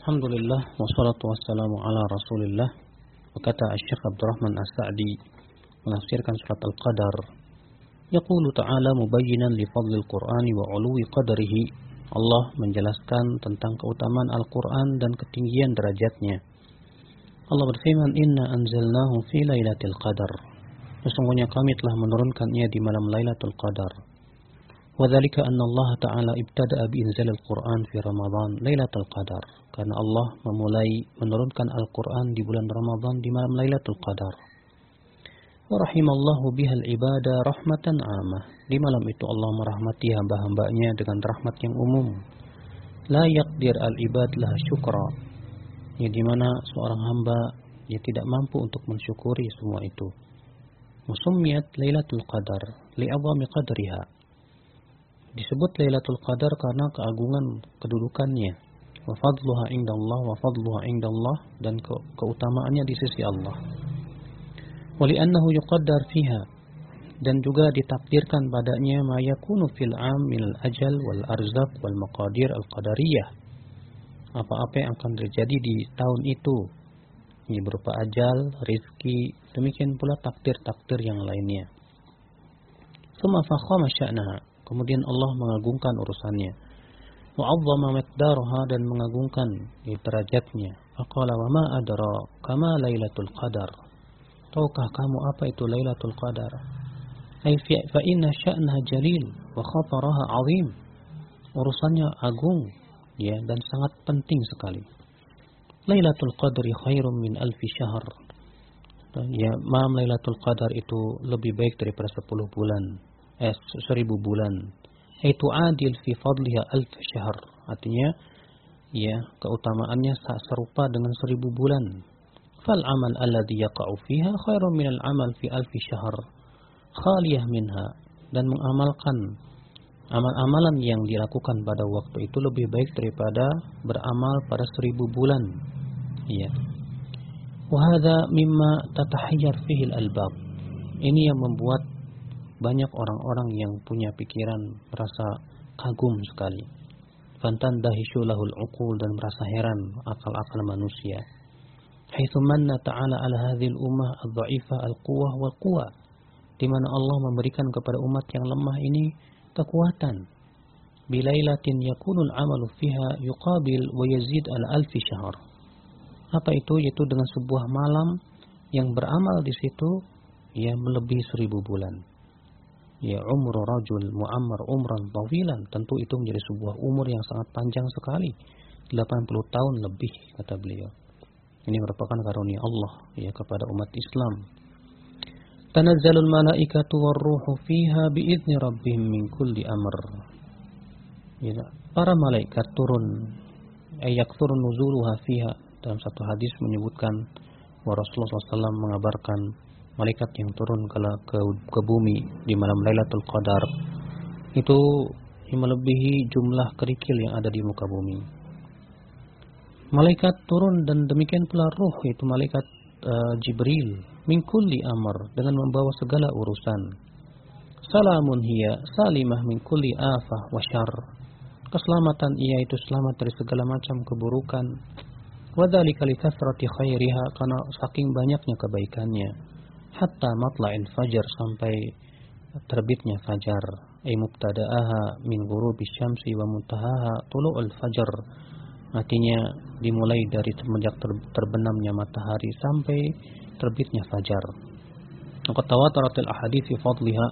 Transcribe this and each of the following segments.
Alhamdulillah wassalatu wassalamu ala Rasulillah. Berkata Syekh Abdurrahman As-Sa'di menafsirkan surat Al-Qadar. Yaqulu ta'ala mubayyinan li fadlil Qur'ani wa 'uluwi qadarihi. Allah menjelaskan tentang keutamaan Al-Qur'an dan ketinggian derajatnya. Allah berfirman, "Inna anzalnahu fi lailatul qadar." Sesungguhnya kami telah menurunkannya di malam Lailatul Qadar. وذلك أن الله تعالى ابتدأ بإنزال القرآن في رمضان ليلة القدر karena Allah memulai menurunkan Al-Quran di bulan Ramadan di malam Lailatul Qadar. Warahimallahu bihal ibadah rahmatan amah. Di malam itu Allah merahmati hamba-hambanya dengan rahmat yang umum. La yakdir al-ibad lah syukra. Ya di mana seorang hamba ya tidak mampu untuk mensyukuri semua itu. Musummiyat Lailatul Qadar li'azami qadriha disebut Lailatul Qadar karena keagungan kedudukannya. Wa fadluha indallah wa fadluha indallah dan ke keutamaannya di sisi Allah. Wa li'annahu yuqaddar fiha dan juga ditakdirkan padanya ma yakunu fil am min al ajal wal arzaq wal maqadir al qadariyah. Apa-apa yang akan terjadi di tahun itu ini berupa ajal, rizki, demikian pula takdir-takdir yang lainnya. Suma fakhama sya'naha Kemudian Allah mengagungkan urusannya. Wa'azzama miqdaraha dan mengagungkan derajatnya. Faqala wa ma adra kama Lailatul Qadar. Tahukah kamu apa itu Lailatul Qadar? Ay fa inna sya'naha jalil wa khataraha 'azim. Urusannya agung ya dan sangat penting sekali. Lailatul Qadri khairum min alfi syahr. Ya, malam Lailatul Qadar itu lebih baik daripada 10 bulan eh, seribu bulan. Itu adil fi fadliha alf syahr. Artinya, ya, keutamaannya serupa dengan seribu bulan. Fal amal alladhi yaqa'u fiha khairun min al amal fi alfi syahr. Khaliyah minha. Dan mengamalkan amal-amalan yang dilakukan pada waktu itu lebih baik daripada beramal pada seribu bulan. Iya. Wahada mimma tatahayyar fihi al-albab. Ini yang membuat banyak orang-orang yang punya pikiran merasa kagum sekali. Fantan dahishu lahul uqul dan merasa heran akal-akal manusia. Haitsu manna ta'ala ala hadhil ummah adh-dha'ifa al-quwwah wal quwa. Di mana Allah memberikan kepada umat yang lemah ini kekuatan. Bilailatin yakunul amalu fiha yuqabil wa yazid al alfi syahr. Apa itu? Yaitu dengan sebuah malam yang beramal di situ ya melebihi seribu bulan ya umur rajul muammar umran tawilan. Tentu itu menjadi sebuah umur yang sangat panjang sekali. 80 tahun lebih kata beliau. Ini merupakan karunia Allah ya kepada umat Islam. Tanazzalul malaikatu warruhu fiha biizni rabbihim min kulli amr. Ya, para malaikat turun ayak turun nuzuluha fiha. Dalam satu hadis menyebutkan Rasulullah SAW mengabarkan malaikat yang turun ke, ke, ke bumi di malam Lailatul Qadar itu melebihi jumlah kerikil yang ada di muka bumi. Malaikat turun dan demikian pula ruh itu malaikat uh, Jibril min kulli amr dengan membawa segala urusan. Salamun hiya salimah min kulli afah wa syar. Keselamatan ia itu selamat dari segala macam keburukan. Wadzalika li khairiha karena saking banyaknya kebaikannya hatta matla'il fajar sampai terbitnya fajar. Ay mubtada'aha min ghurubi syamsi wa muntahaha tulu'ul fajar. Artinya dimulai dari semenjak terbenamnya matahari sampai terbitnya fajar. Maka tawataratil ahadits fi fadliha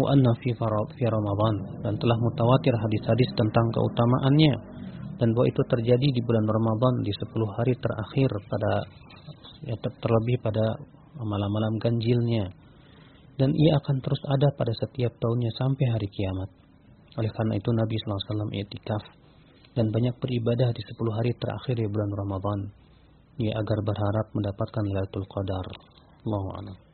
wa anna fi fi Ramadan. Dan telah mutawatir hadis-hadis tentang keutamaannya. Dan bahwa itu terjadi di bulan Ramadan di 10 hari terakhir pada ya terlebih pada malam-malam ganjilnya dan ia akan terus ada pada setiap tahunnya sampai hari kiamat. Oleh karena itu Nabi SAW etikaf dan banyak beribadah di 10 hari terakhir di bulan Ramadan. Ia agar berharap mendapatkan Lailatul Qadar. Allahu a'lam.